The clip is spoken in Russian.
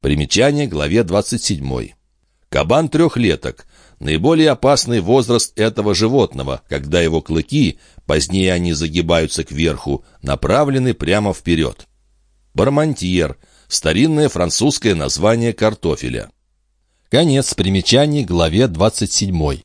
Примечание главе 27. Кабан трехлеток. Наиболее опасный возраст этого животного, когда его клыки, позднее они загибаются кверху, направлены прямо вперед. Бармантьер – старинное французское название картофеля. Конец примечаний главе 27.